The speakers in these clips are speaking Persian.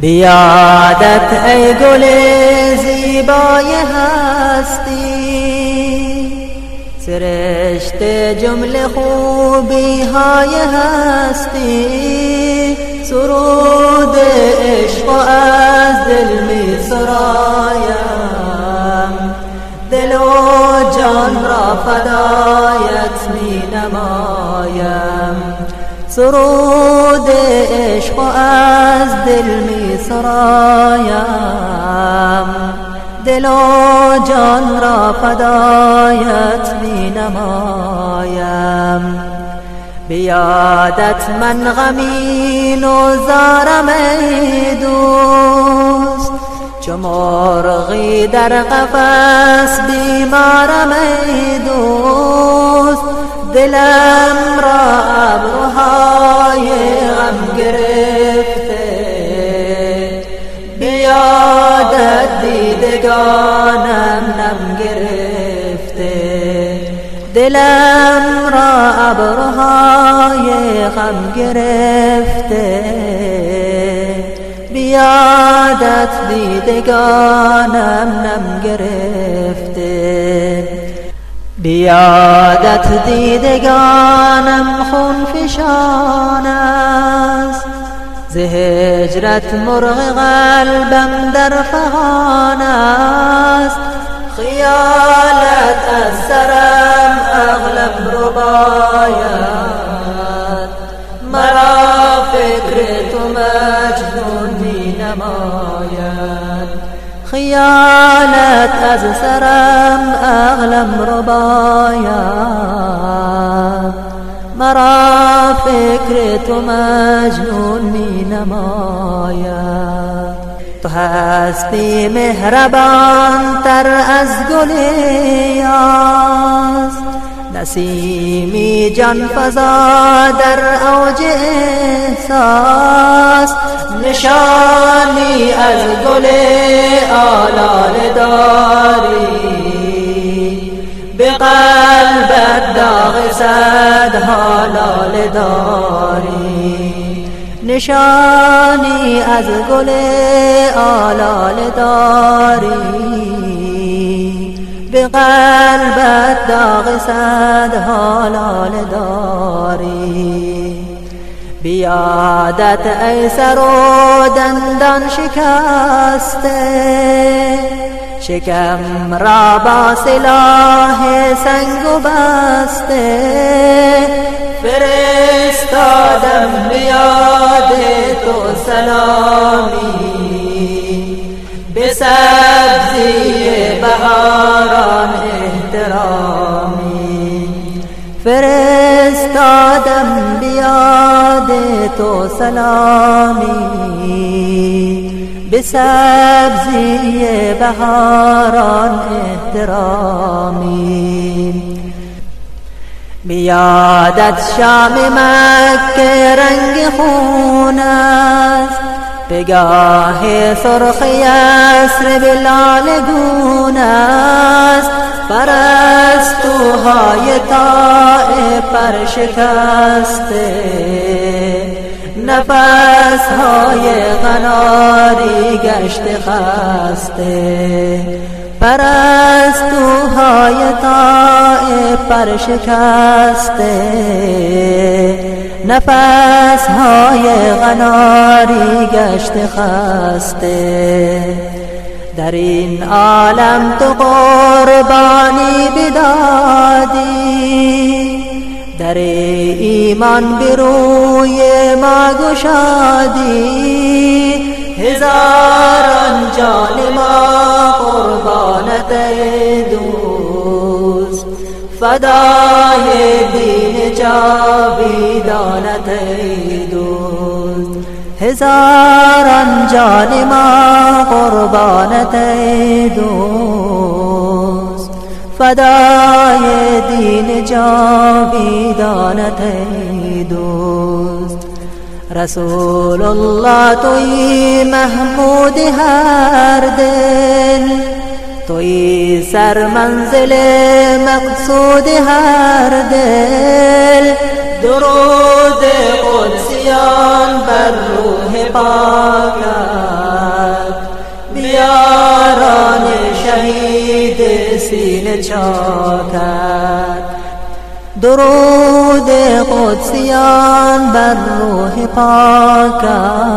بیادت ای گل زیبای هستی. سرشت جمله خوبی های هستی. سرود عشق و از دل می سرایم دل و جان را فدایت می نمایم سرود عشق از دل می سرایم. دل و جان را فدایت می نمایم. بیادت من غمین و زارم ای دوست. چو مرغی در قفس بیمارم ای دوست. دلم را ابروهای غم گرفته. بیادت دیدگانم نم گرفته. دلم را ابروهای غم گرفته. بیادت دیدگانم نم گرفته. بیادت دیدگانم خون فشان است. ز هجرت مرغ قلبم در فغان است. خیالت از سرم اغلب رو باید. مرا فکر تو مجنون می نماید. خیالت از سرم اغلب رو باید. مرا فکر تو مجنون می نماید. تو هستی مهربان تر از گل یاز نسیمی جان فضا در اوج احساس. نشانی از گل حلال داری. نشانی از گل آلال داری. به قلبت داغ صد حلال داری. بیادت ای سر و دندان شکسته. شکم را با سلاح سنگ و بسته. فرستادم بیاد تو سلامی. به سبزی بهاران احترامی. فرستادم بیاد تو سلامی. به سبزی بهاران احترامی. بیادت شام مکه رنگ خون است. بگاه سرخ یسر بلال گون است. پرستوهای تائه پر شکسته نفس های غناری گشت خسته. پرستوهای تائه پر شکسته نفس های غناری گشت خسته. در این عالم تو قربانی بدادی. در ایمان بروی ما گشادی. هزاران جان ما فدای دین جاویدانت دوست. هزاران جان ما قربانت دوست. فدای دین جاویدانت دوست. رسول الله توی محمود هر دل توی سر منزل مقصود هر دل. درود قدسیان بر روح پاکت. بیاران شهید سین چاکت درود قدسیان بر روح پاکت.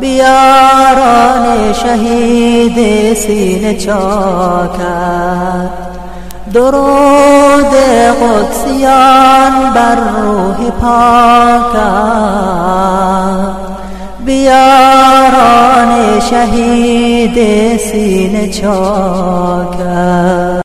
بیاران شهید سینه چاکت. درود قدسیان بر روح پاکت. بیاران شهید سینه چاکت.